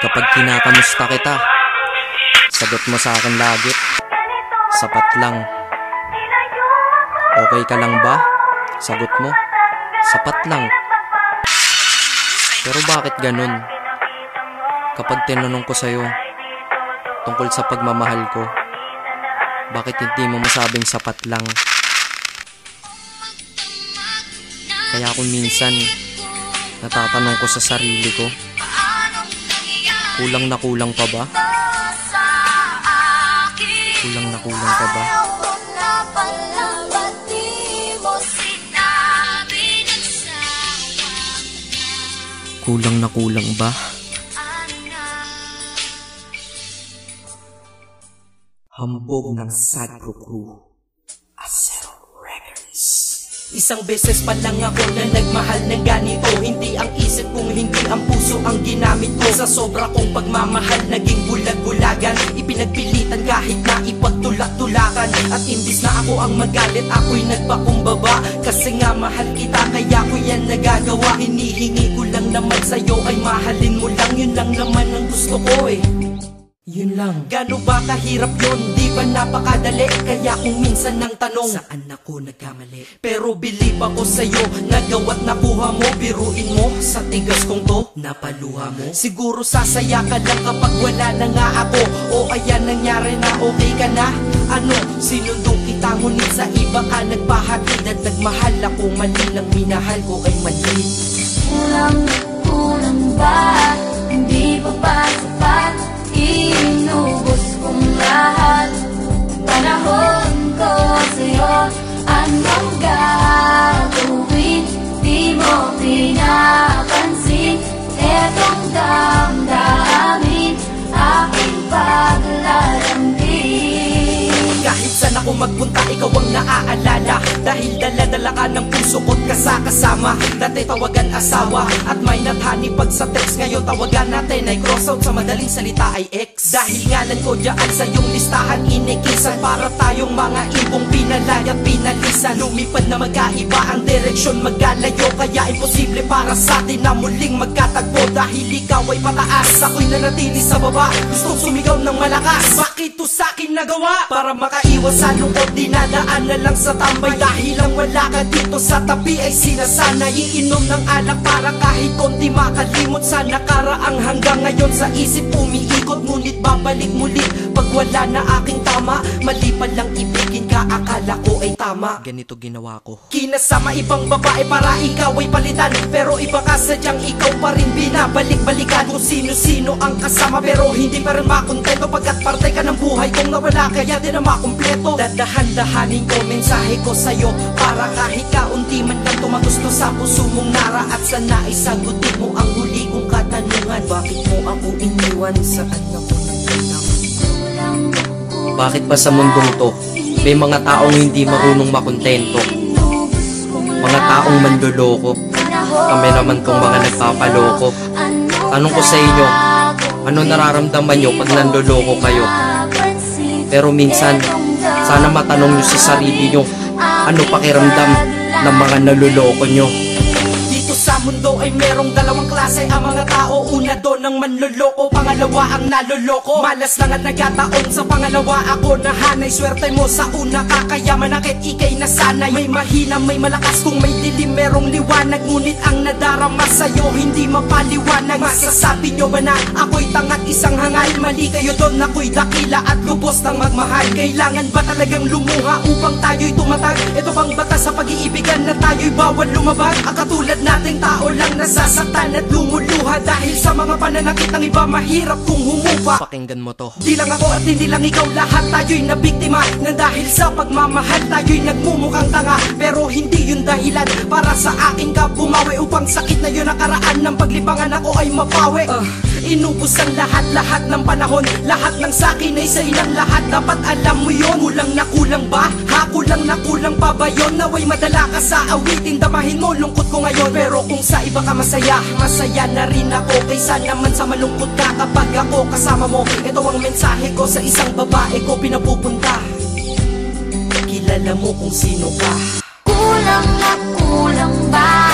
Kapag kinakamusta kita, sagot mo sa akin lagi, sapat lang. Okay ka lang ba? Sagot mo, sapat lang. Pero bakit ganun? Kapag tinanong ko sa'yo, tungkol sa pagmamahal ko, bakit hindi mo masabing sapat lang? Kaya kung minsan, natatanong ko sa sarili ko, kulang na kulang pa ba? Kulang na kulang pa ba? Kulang na kulang ba? Hambog ng Sadro Crew. Isang beses pa lang ako na nagmahal ng ganito. Hindi ang isip kong hindi ang puso ang ginamit ko. Sa sobra kong pagmamahal naging bulag-bulagan. Ipinagpilitan kahit na ipagtulak-tulakan. At imbis na ako ang magalit ako'y nagpakumbaba. Kasi nga mahal kita kaya ko yan nagagawa. Hinihingi ko lang naman sa'yo ay mahalin mo lang. Yun lang naman ang gusto ko eh yun lang Gano ba kahirap yun? Di ba napakadali? Kaya kung minsan nang tanong Saan ako nagkamali? Pero believe ako sa'yo Nagawa't nakuha mo Biruin mo Sa tigas kong to Napaluha mo Siguro sasaya ka lang kapag wala na nga ako O ayan nangyari na okay ka na Ano? Sinundong kita ngunit sa iba ka nagpahatid At nagmahal ako Mali lang minahal ko ay mali Kulang, kulang ba? Hindi pa ba? Inubos kong lahat Panahon ko magpunta, ikaw ang naaalala. Dahil dala-dala ka ng puso ko't kasakasama. Dati tawagan asawa At may nathani pag sa text. Ngayon tawagan natin ay cross out Sa madaling salita ay ex. Dahil ngalan ko dyan sa iyong listahan Inikisan para tayong mga ibong pinalay at pinalisan. Lumipad na magkaiba ang direksyon Magkalayo kaya imposible para sa atin Na muling magkatagpo Dahil ikaw ay pataas. Ako'y nanatili sa baba Gustong sumigaw ng malakas. Bakit to sa akin nagawa? Para makaiwas sa lungkot Dinadaan na lang sa tambay. Dahil lang wala ka dito sa tabi Ay sinasanay Iinom ng alak para kahit konti makalimot. Sa nakaraang hanggang ngayon sa isip umiikot. Ngunit babalik muli Pag wala na aking tama. Mali pa lang ibigin ka Akala ko ay tama. Ganito ginawa ko. Kinasama ibang babae para ikaw ay palitan. Pero iba ka sadyang ikaw pa rin binabalik-balikan. Kung sino-sino ang kasama pero hindi pa rin makontento. Pagkat parte ka ng buhay kong nawala kaya di na makumpleto. Dadahan-dahanin ko mensahe ko sa'yo. Para kahit kaunti man lang tumagusto sa puso mong nara. At sana ay sagutin mo ang huli kong katanungan. Bakit mo ako iniwan saan ako Bakit ba sa mundong to, may mga taong hindi marunong makontento, mga taong manloloko, kami naman tong mga nagpapaloko. Tanong ko sa inyo, ano nararamdaman nyo pag nanloloko kayo? Pero minsan, sana matanong nyo sa sarili nyo, ano pakiramdam ng mga naluloko nyo? Sa mundo ay merong dalawang klase. Ang mga tao Una doon ang manloloko, pangalawa ang naloloko Malas lang at nagkataon sa pangalawa. Ako nahanay Swerte mo sa una. Kakayaman akit ikay nasanay May mahina, may malakas. Kung may dilim merong liwanag. Ngunit ang nadarama sa'yo hindi mapaliwanag. Masasabi nyo ba na ako'y tangat isang hangal? Mali kayo doon ako'y dakila at lubos ng magmahal. Kailangan ba talagang lumuha upang tayo'y tumatag? Ito bang batas sa pag-iibigan na tayo'y bawal lumabag? Ang katulad nating tao lang nasasaktan at lumuluha Dahil sa mga pananakit ng iba mahirap kung humupa. Pakinggan mo to. Di lang ako at hindi lang ikaw lahat tayo'y nabiktima Nang dahil sa pagmamahal tayo'y nagmumukhang tanga. Pero hindi yun dahilan para sa akin ka bumawi Upang sakit na yun nakaraan ng paglibangan ako ay mapawi. Ah, Inubos ang lahat-lahat ng panahon Lahat ng sakin ay sa ilang lahat Dapat alam mo yun Kulang na kulang ba? Ha? Kulang na kulang pa ba yun? Naway madala ka sa awitin Damahin mo lungkot ko ngayon Pero kung sa iba ka masaya Masaya na rin ako Kaysa naman sa malungkot ka Kapag ako kasama mo Ito ang mensahe ko sa isang babae ko pinapupunta Kilala mo kung sino ka Kulang na kulang ba?